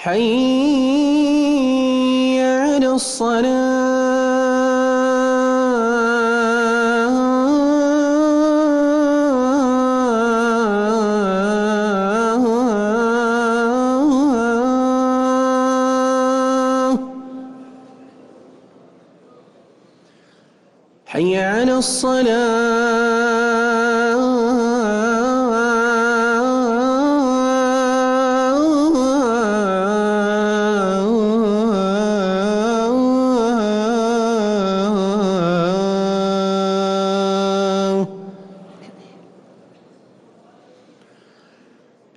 حي على الصلاة حي على الصلاة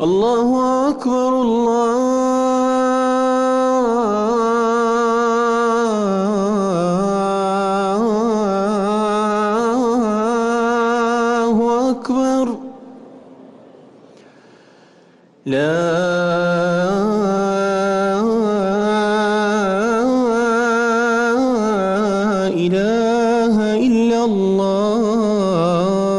الله اکبر الله اکبر لا الہ الا الله